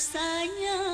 Sayang.